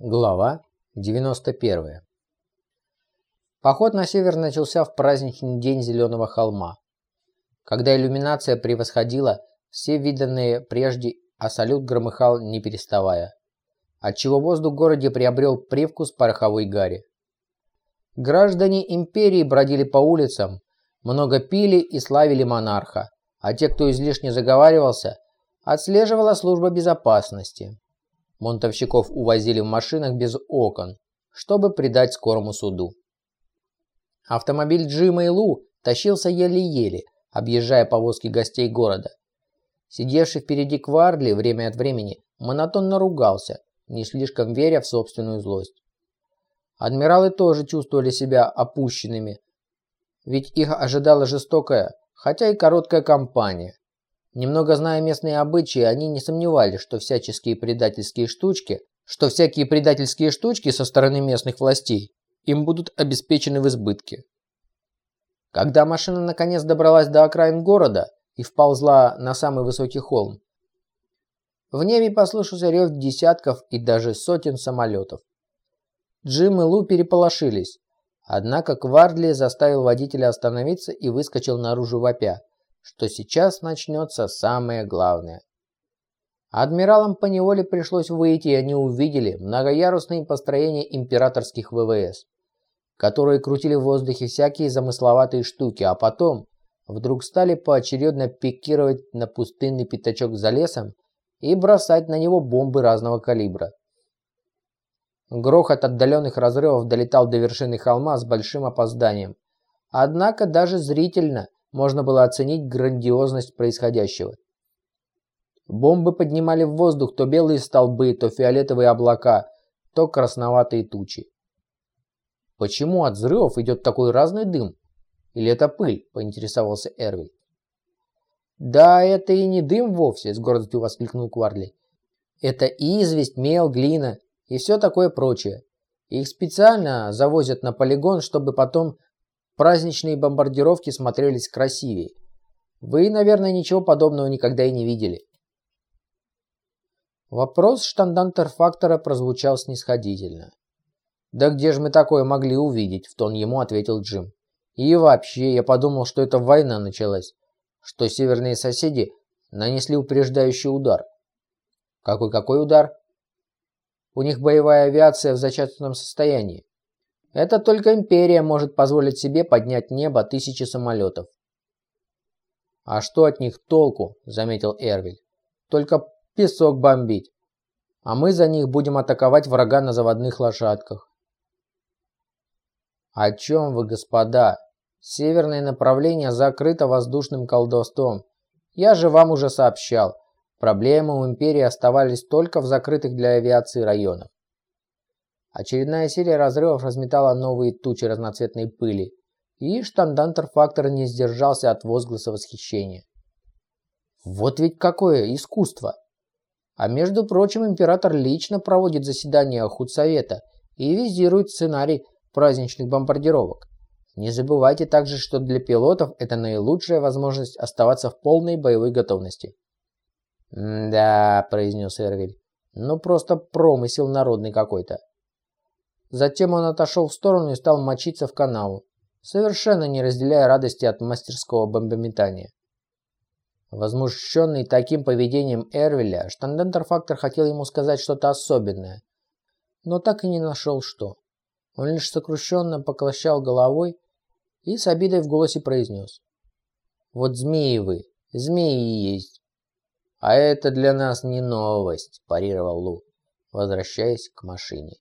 Глава 91. Поход на север начался в праздничный день Зеленого холма, когда иллюминация превосходила все виданные прежде, а салют громыхал не переставая, отчего воздух в городе приобрел привкус пороховой гари. Граждане империи бродили по улицам, много пили и славили монарха, а те, кто излишне заговаривался, отслеживала служба безопасности. Монтовщиков увозили в машинах без окон, чтобы придать скорому суду. Автомобиль Джима и Лу тащился еле-еле, объезжая повозки гостей города. Сидевший впереди Кварли время от времени монотонно ругался, не слишком веря в собственную злость. Адмиралы тоже чувствовали себя опущенными, ведь их ожидала жестокая, хотя и короткая кампания. Немного зная местные обычаи, они не сомневались, что всяческие предательские штучки, что всякие предательские штучки со стороны местных властей им будут обеспечены в избытке. Когда машина наконец добралась до окраин города и вползла на самый высокий холм, в небе послышался рев десятков и даже сотен самолетов. Джим и Лу переполошились, однако Квардли заставил водителя остановиться и выскочил наружу вопя что сейчас начнется самое главное. Адмиралам поневоле пришлось выйти, и они увидели многоярусные построения императорских ВВС, которые крутили в воздухе всякие замысловатые штуки, а потом вдруг стали поочередно пикировать на пустынный пятачок за лесом и бросать на него бомбы разного калибра. Грохот отдаленных разрывов долетал до вершины холма с большим опозданием. Однако даже зрительно можно было оценить грандиозность происходящего. Бомбы поднимали в воздух то белые столбы, то фиолетовые облака, то красноватые тучи. «Почему от взрывов идет такой разный дым? Или это пыль?» – поинтересовался Эрвиль. «Да, это и не дым вовсе», – с гордостью воскликнул Кварли. «Это известь, мел, глина и все такое прочее. Их специально завозят на полигон, чтобы потом Праздничные бомбардировки смотрелись красивее. Вы, наверное, ничего подобного никогда и не видели. Вопрос штандантерфактора прозвучал снисходительно. «Да где же мы такое могли увидеть?» – в тон ему ответил Джим. «И вообще, я подумал, что это война началась, что северные соседи нанесли упреждающий удар». «Какой-какой удар?» «У них боевая авиация в зачаточном состоянии. Это только империя может позволить себе поднять небо тысячи самолетов. «А что от них толку?» – заметил Эрвиль. «Только песок бомбить. А мы за них будем атаковать врага на заводных лошадках». «О чем вы, господа? Северное направление закрыто воздушным колдовством. Я же вам уже сообщал. Проблемы у империи оставались только в закрытых для авиации районах. Очередная серия разрывов разметала новые тучи разноцветной пыли, и штандантер-фактор не сдержался от возгласа восхищения. Вот ведь какое искусство! А между прочим, император лично проводит заседания худсовета и визирует сценарий праздничных бомбардировок. Не забывайте также, что для пилотов это наилучшая возможность оставаться в полной боевой готовности. «Да», – произнес Эрвиль, – «ну просто промысел народный какой-то». Затем он отошел в сторону и стал мочиться в канаву, совершенно не разделяя радости от мастерского бомбометания. Возмущенный таким поведением Эрвеля, штандартер-фактор хотел ему сказать что-то особенное, но так и не нашел что. Он лишь сокрушенно поклощал головой и с обидой в голосе произнес. «Вот змеи вы, змеи есть». «А это для нас не новость», – парировал Лу, возвращаясь к машине.